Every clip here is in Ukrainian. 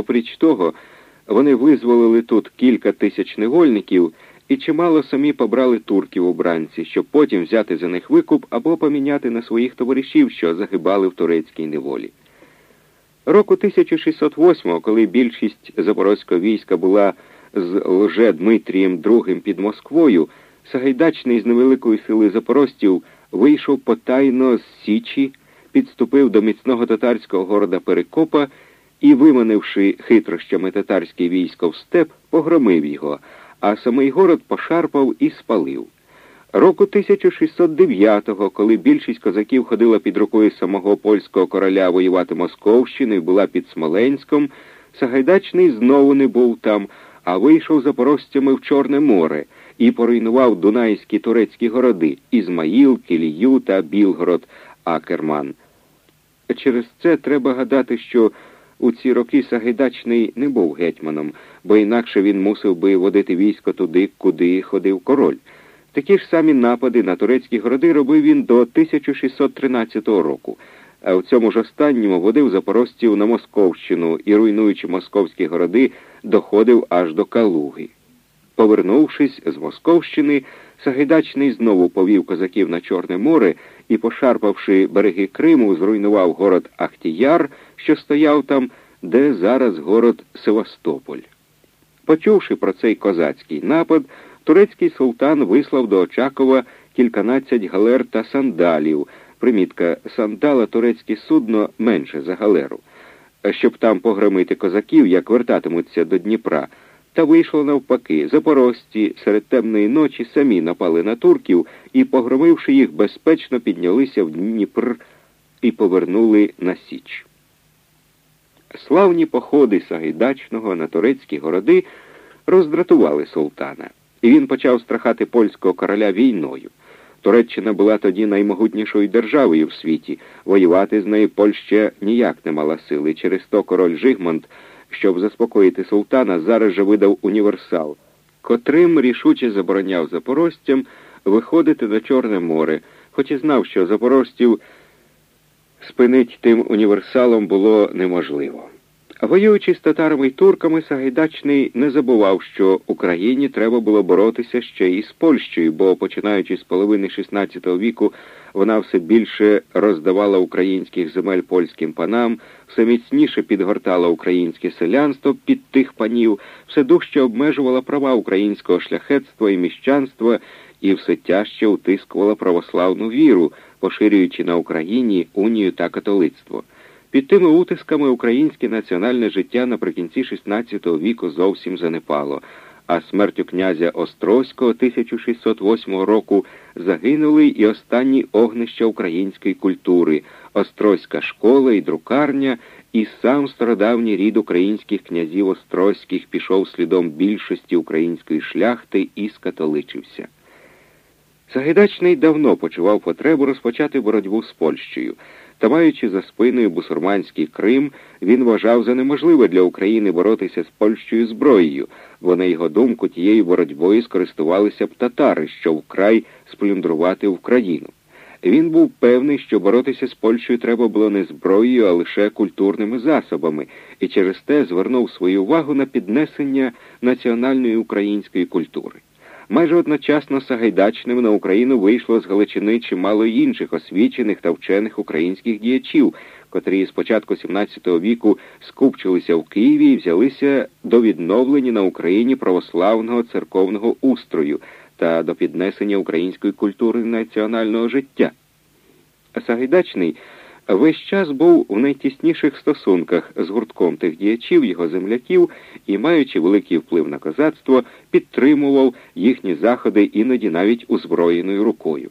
Опріч того, вони визволили тут кілька тисяч невольників і чимало самі побрали турків у бранці, щоб потім взяти за них викуп або поміняти на своїх товаришів, що загибали в турецькій неволі. Року 1608-го, коли більшість запорозького війська була з лже Дмитрієм II під Москвою, Сагайдачний з невеликої сили запорожців вийшов потайно з Січі, підступив до міцного татарського города Перекопа і, виманивши хитрощами татарське військо в степ, погромив його, а самий город пошарпав і спалив. Року 1609-го, коли більшість козаків ходила під рукою самого польського короля воювати Московщину і була під Смоленськом, Сагайдачний знову не був там, а вийшов запорожцями в Чорне море і поруйнував дунайські турецькі городи Ізмаїл, Кілію та Білгород, Акерман. Через це треба гадати, що у ці роки Сагайдачний не був гетьманом, бо інакше він мусив би водити військо туди, куди ходив король. Такі ж самі напади на турецькі городи робив він до 1613 року, а в цьому ж останньому водив запорожців на Московщину і, руйнуючи московські городи, доходив аж до Калуги. Повернувшись з Московщини, Сагайдачний знову повів козаків на Чорне море і, пошарпавши береги Криму, зруйнував город Ахтіяр, що стояв там, де зараз город Севастополь. Почувши про цей козацький напад, турецький султан вислав до Очакова кільканадцять галер та сандалів. Примітка сандала турецьке судно менше за галеру, щоб там погромити козаків, як вертатимуться до Дніпра. Та вийшло навпаки. Запорожці серед темної ночі самі напали на турків і, погромивши їх, безпечно піднялися в Дніпр і повернули на Січ. Славні походи Сагайдачного на турецькі городи роздратували султана, і він почав страхати польського короля війною. Туреччина була тоді наймогутнішою державою в світі. Воювати з нею Польща ніяк не мала сили. Через то король Жигмонт щоб заспокоїти султана, зараз же видав універсал, котрим рішуче забороняв запорожцям виходити на Чорне море, хоч і знав, що запорожців спинить тим універсалом було неможливо. Воюючи з татарами й турками, Сагайдачний не забував, що Україні треба було боротися ще і з Польщею, бо, починаючи з половини XVI віку, вона все більше роздавала українських земель польським панам, все міцніше підгортала українське селянство під тих панів, все дужче обмежувала права українського шляхетства і міщанства і все тяжче утискувала православну віру, поширюючи на Україні унію та католицтво. Під тими утисками українське національне життя наприкінці XVI віку зовсім занепало, а смертю князя Острозького 1608 року загинули і останні огнища української культури, Острозька школа і друкарня, і сам стародавній рід українських князів Острозьких пішов слідом більшості української шляхти і скатоличився. Сагайдачний давно почував потребу розпочати боротьбу з Польщею. Та маючи за спиною бусурманський Крим, він вважав за неможливе для України боротися з Польщею зброєю, бо на його думку тією боротьбою скористувалися б татари, що вкрай сплюндрувати Україну. Він був певний, що боротися з Польщею треба було не зброєю, а лише культурними засобами, і через те звернув свою увагу на піднесення національної української культури. Майже одночасно Сагайдачним на Україну вийшло з Галичини чимало інших освічених та вчених українських діячів, котрі з початку XVII віку скупчилися в Києві і взялися до відновлення на Україні православного церковного устрою та до піднесення української культури національного життя. Сагайдачний весь час був у найтісніших стосунках з гуртком тих діячів, його земляків і, маючи великий вплив на козацтво, підтримував їхні заходи іноді навіть озброєною рукою.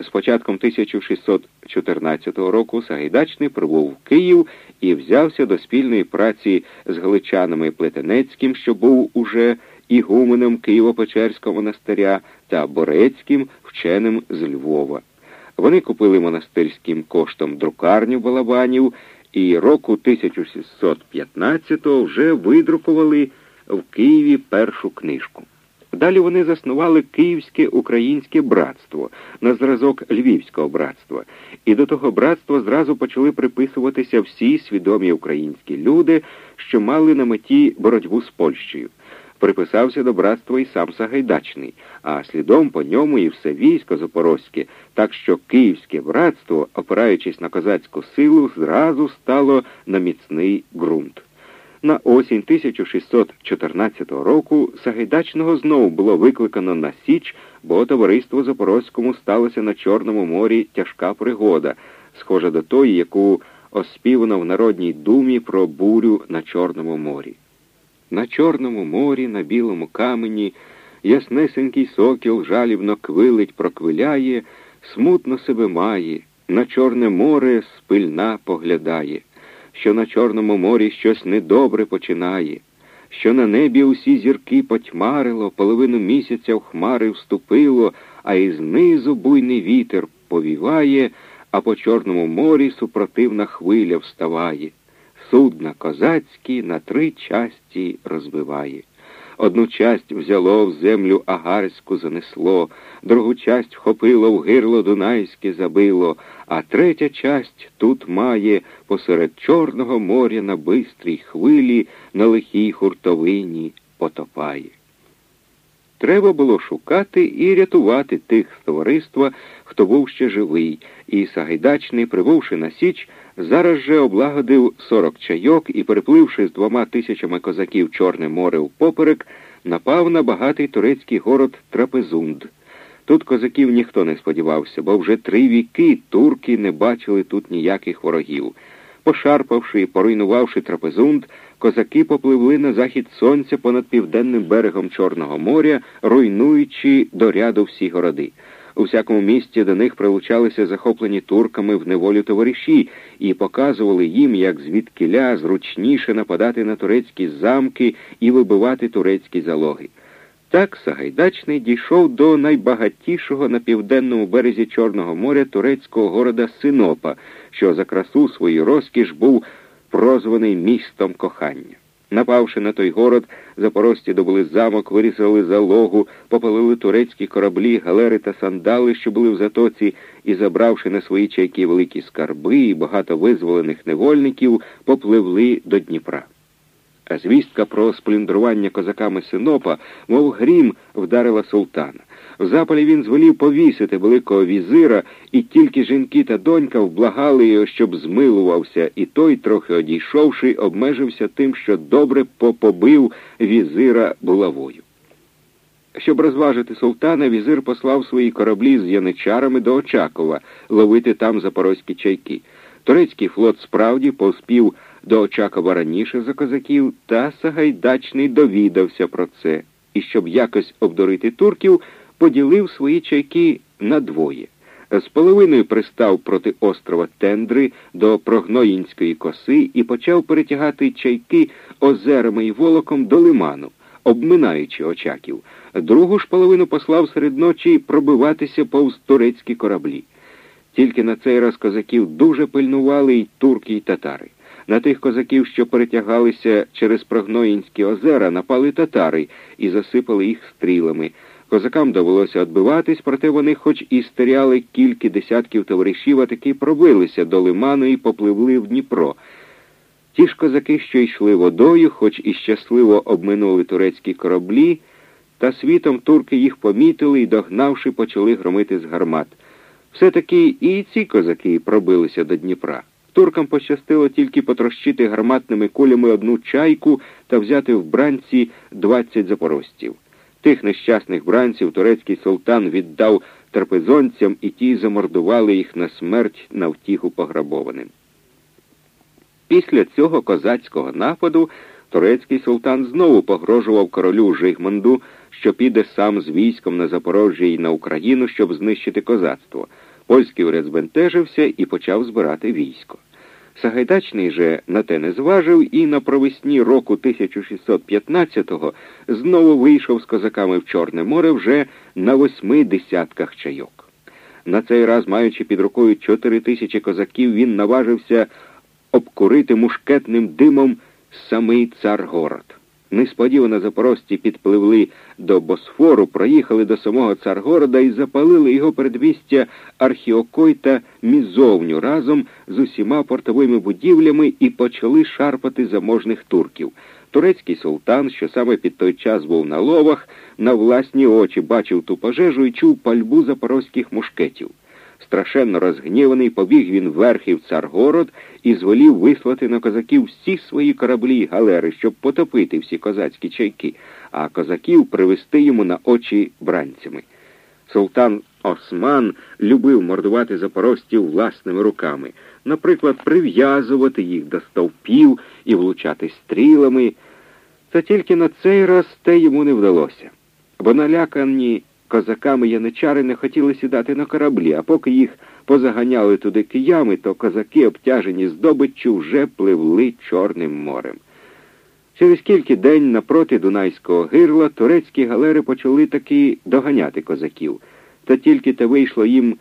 З початком 1614 року Сагайдачний прибув в Київ і взявся до спільної праці з галичанами Плетенецьким, що був уже ігуменом Києво-Печерського монастиря, та Борецьким, вченим з Львова. Вони купили монастирським коштом друкарню балабанів і року 1615-го вже видрукували в Києві першу книжку. Далі вони заснували Київське українське братство на зразок Львівського братства, і до того братства зразу почали приписуватися всі свідомі українські люди, що мали на меті боротьбу з Польщею. Приписався до братства і сам Сагайдачний, а слідом по ньому і все військо Запорозьке, так що Київське братство, опираючись на козацьку силу, зразу стало на міцний ґрунт. На осінь 1614 року Сагайдачного знову було викликано на Січ, бо товариство Запорозькому сталося на Чорному морі тяжка пригода, схожа до тої, яку оспівано в Народній думі про бурю на Чорному морі. На Чорному морі, на білому камені, яснесенький сокіл жалібно квилить, проквиляє, смутно себе має, на Чорне море спильна поглядає що на Чорному морі щось недобре починає, що на небі усі зірки потьмарило, половину місяця в хмари вступило, а із низу буйний вітер повіває, а по Чорному морі супротивна хвиля вставає. Судна козацькі на три часті розбиває. Одну часть взяло в землю агарську занесло, другу часть вхопило в гирло Дунайське забило, а третя часть тут має посеред Чорного моря на бистрій хвилі, на лихій хуртовині потопає. Треба було шукати і рятувати тих з товариства, хто був ще живий, і Сагайдачний, прибувши на Січ, зараз же облагодив сорок чайок і, перепливши з двома тисячами козаків Чорне море впоперек, напав на багатий турецький город Трапезунд. Тут козаків ніхто не сподівався, бо вже три віки турки не бачили тут ніяких ворогів. Пошарпавши і поруйнувавши трапезунд, козаки попливли на захід сонця понад південним берегом Чорного моря, руйнуючи до ряду всі городи. У всякому місті до них прилучалися захоплені турками в неволю товариші і показували їм, як звідкиля зручніше нападати на турецькі замки і вибивати турецькі залоги. Так Сагайдачний дійшов до найбагатішого на південному березі Чорного моря турецького города Синопа, що за красу свою розкіш був прозваний містом кохання. Напавши на той город, запорожці добули замок, вирізали залогу, попалили турецькі кораблі, галери та сандали, що були в затоці, і, забравши на свої чайки великі скарби і багато визволених невольників, попливли до Дніпра. А звістка про спліндрування козаками Синопа, мов грім, вдарила султана. В запалі він звелів повісити великого візира, і тільки жінки та донька вблагали його, щоб змилувався, і той, трохи одійшовши, обмежився тим, що добре попобив візира булавою. Щоб розважити султана, візир послав свої кораблі з яничарами до Очакова ловити там запорозькі чайки. Турецький флот справді поспів до Очакова раніше за козаків, та Сагайдачний довідався про це, і щоб якось обдурити турків, поділив свої чайки на двоє. З половиною пристав проти острова Тендри до Прогноїнської коси і почав перетягати чайки озерами й волоком до лиману, обминаючи очаків. Другу ж половину послав серед ночі пробиватися повз турецькі кораблі. Тільки на цей раз козаків дуже пильнували й турки, й татари. На тих козаків, що перетягалися через Прогноїнські озера, напали татари і засипали їх стрілами. Козакам довелося відбиватись, проте вони, хоч і стеряли кілька десятків товаришів, а таки пробилися до лиману і попливли в Дніпро. Ті ж козаки, що йшли водою, хоч і щасливо обминули турецькі кораблі, та світом турки їх помітили і, догнавши, почали громити з гармат. Все-таки і ці козаки пробилися до Дніпра. Туркам пощастило тільки потрощити гарматними кулями одну чайку та взяти в бранці двадцять запорожців. Тих нещасних бранців турецький султан віддав трапезонцям, і ті замордували їх на смерть на втіху пограбованим. Після цього козацького нападу турецький султан знову погрожував королю Жигманду, що піде сам з військом на Запорожжя і на Україну, щоб знищити козацтво. Польський уряд збентежився і почав збирати військо. Сагайдачний же на те не зважив і на провесні року 1615-го знову вийшов з козаками в Чорне море вже на восьми десятках чайок. На цей раз, маючи під рукою чотири тисячі козаків, він наважився обкурити мушкетним димом самий цар город. Несподівано запорожці підпливли до Босфору, проїхали до самого Царгорода і запалили його передмістя Архіокойта мізовню разом з усіма портовими будівлями і почали шарпати заможних турків. Турецький султан, що саме під той час був на ловах, на власні очі бачив ту пожежу і чув пальбу запорозьких мушкетів. Страшенно розгніваний, побіг він верхів царгород і звелів вислати на козаків всі свої кораблі й галери, щоб потопити всі козацькі чайки, а козаків привести йому на очі бранцями. Султан Осман любив мордувати запорожців власними руками, наприклад, прив'язувати їх до стовпів і влучати стрілами. Та тільки на цей раз те йому не вдалося, бо налякані козаками яничари не хотіли сідати на кораблі, а поки їх позаганяли туди киями, то козаки, обтяжені здобиччю, вже пливли Чорним морем. Через кілька день напроти Дунайського гирла турецькі галери почали таки доганяти козаків, та тільки те вийшло їм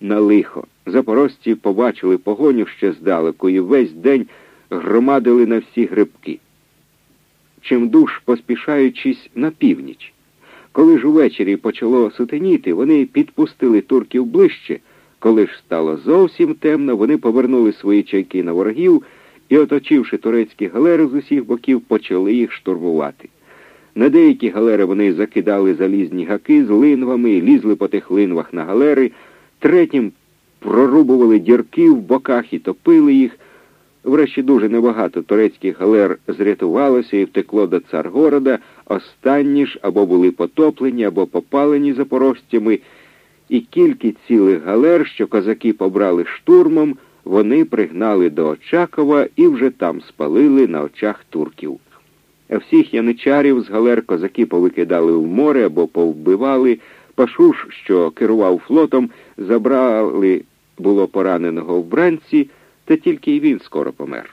на лихо. Запорожці побачили погоню ще здалеку і весь день громадили на всі грибки. Чимдуж поспішаючись на північ. Коли ж увечері почало сутеніти, вони підпустили турків ближче. Коли ж стало зовсім темно, вони повернули свої чайки на ворогів і, оточивши турецькі галери з усіх боків, почали їх штурмувати. На деякі галери вони закидали залізні гаки з линвами, лізли по тих линвах на галери, третім прорубували дірки в боках і топили їх. Врешті дуже небагато турецьких галер зрятувалося і втекло до Царгорода, останні ж або були потоплені, або попалені запорожцями, і кілька цілих галер, що козаки побрали штурмом, вони пригнали до Очакова і вже там спалили на очах турків. Всіх яничарів з галер козаки повикидали в море або повбивали. Пашуш, що керував флотом, забрали було пораненого вбранці, та тільки й він скоро помер.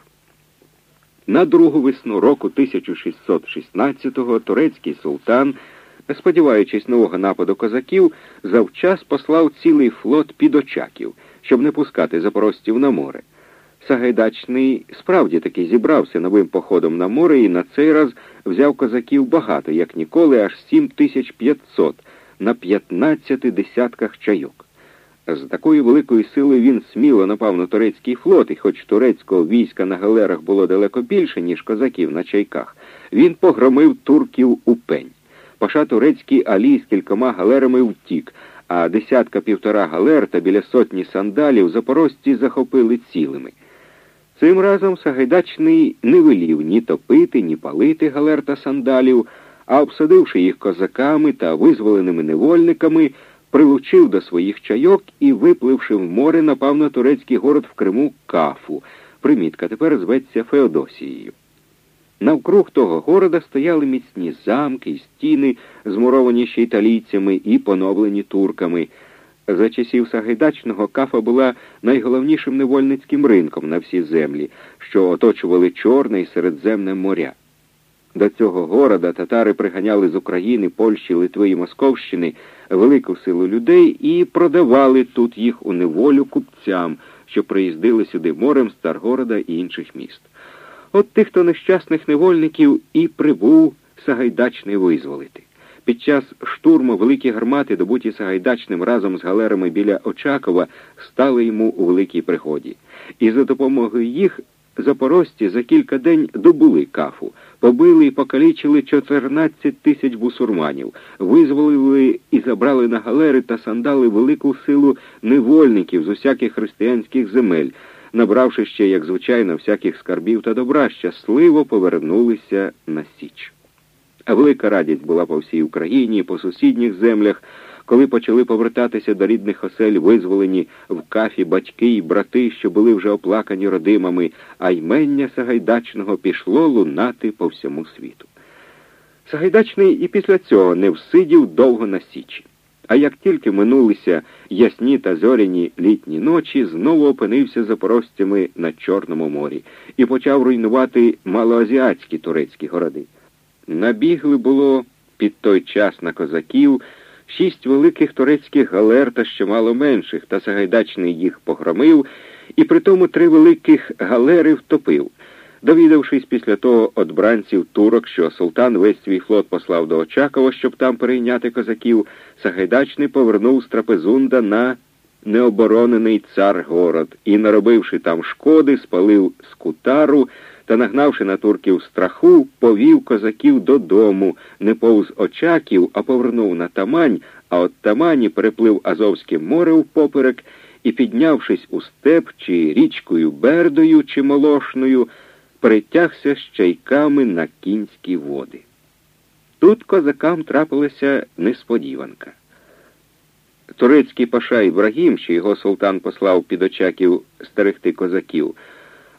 На другу весну року 1616-го турецький султан, сподіваючись нового нападу козаків, завчас послав цілий флот під Очаків, щоб не пускати запорожців на море. Сагайдачний справді таки зібрався новим походом на море і на цей раз взяв козаків багато, як ніколи, аж 7500 на 15 десятках чайок. З такою великою силою він сміло напав на турецький флот, і хоч турецького війська на галерах було далеко більше, ніж козаків на чайках, він погромив турків у пень. Паша турецький Алі з кількома галерами втік, а десятка півтора галер та біля сотні сандалів запорожці захопили цілими. Цим разом Сагайдачний не велів ні топити, ні палити галер та сандалів, а обсадивши їх козаками та визволеними невольниками, прилучив до своїх чайок і, випливши в море, напав на турецький город в Криму Кафу. Примітка тепер зветься Феодосією. Навкруг того города стояли міцні замки і стіни, змуровані ще італійцями і поновлені турками. За часів Сагайдачного кафа була найголовнішим невольницьким ринком на всій землі, що оточували Чорне і Середземне моря. До цього города татари приганяли з України, Польщі, Литви і Московщини велику силу людей і продавали тут їх у неволю купцям, що приїздили сюди морем з Старгорода і інших міст. От тих то нещасних невольників і прибув Сагайдачний визволити. Під час штурму великі гармати, добуті Сагайдачним разом з галерами біля Очакова, стали йому у великій пригоді. І за допомогою їх запорожці за кілька день добули кафу, побили і покалічили 14 тисяч бусурманів, визволили і забрали на галери та сандали велику силу невольників з усяких християнських земель, набравши ще, як звичайно, всяких скарбів та добра, щасливо повернулися на Січ. Велика радість була по всій Україні, по сусідніх землях, коли почали повертатися до рідних осель, визволені в кафі батьки й брати, що були вже оплакані родимами, а ймення Сагайдачного пішло лунати по всьому світу. Сагайдачний і після цього не всидів довго на січі. А як тільки минулися ясні та зоряні літні ночі, знову опинився запорожцями на Чорному морі і почав руйнувати малоазіатські турецькі городи. Набігли було під той час на козаків шість великих турецьких галер та ще мало менших, та Сагайдачний їх погромив, і при тому три великих галери втопив. Довідавшись після того от бранців турок, що султан весь свій флот послав до Очакова, щоб там перейняти козаків, Сагайдачний повернув з Трапезунда на необоронений цар город і, наробивши там шкоди, спалив скутару та, нагнавши на турків страху, повів козаків додому, не повз очаків, а повернув на тамань, а от тамані переплив Азовське море впоперек і, піднявшись у степ чи річкою Бердою чи Молошною, перетягся з чайками на кінські води. Тут козакам трапилася несподіванка. Турецький паша Ібрагім, що його султан послав під очаків стерегти козаків,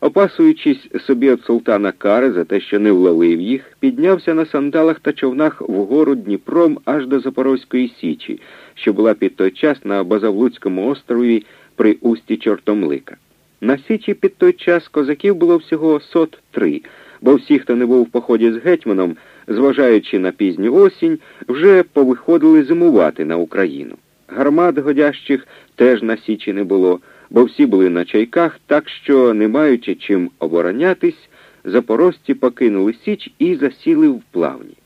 опасуючись собі від султана кари за те, що не вловив їх, піднявся на сандалах та човнах вгору Дніпром аж до Запорозької Січі, що була під той час на Базавлуцькому острові при усті Чортомлика. На Січі під той час козаків було всього сот три, бо всі, хто не був в поході з гетьманом, зважаючи на пізню осінь, вже повиходили зимувати на Україну. Гармат годящих теж на Січі не було, бо всі були на чайках, так що, не маючи чим оборонятись, запорожці покинули Січ і засіли в плавні.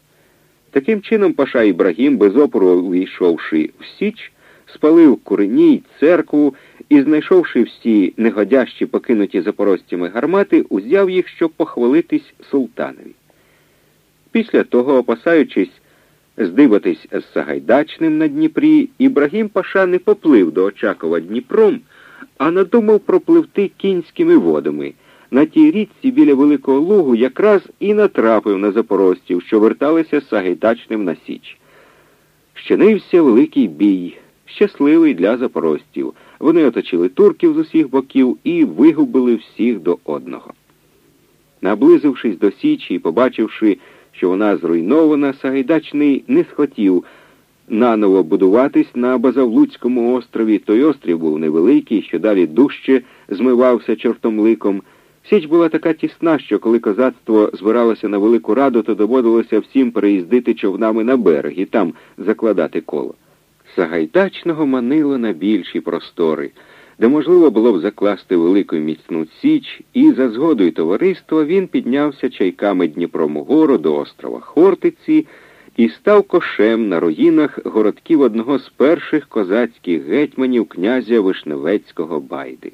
Таким чином, Паша Ібрагім, без опору увійшовши в Січ, спалив куреній, церкву і, знайшовши всі негодящі покинуті запорожцями гармати, узяв їх, щоб похвалитись султанові. Після того, опасаючись здибатись з Сагайдачним на Дніпрі, Ібрагім Паша не поплив до Очакова Дніпром, а надумав пропливти кінськими водами. На тій річці біля Великого Лугу якраз і натрапив на запорожців, що верталися з Сагайдачним на Січ. Щинився великий бій, щасливий для запорожців. Вони оточили турків з усіх боків і вигубили всіх до одного. Наблизившись до Січі і побачивши, що вона зруйнована, Сагайдачний не схотів наново будуватись на Базавлуцькому острові. Той острів був невеликий, що далі дужче змивався чортомликом. Січ була така тісна, що коли козацтво збиралося на велику раду, то доводилося всім переїздити човнами на берег і там закладати коло. Сагайдачного манило на більші простори, де можливо було б закласти велику міцну січ, і за згодою товариства він піднявся чайками Дніпром угору до острова Хортиці і став кошем на руїнах городків одного з перших козацьких гетьманів князя Вишневецького Байди.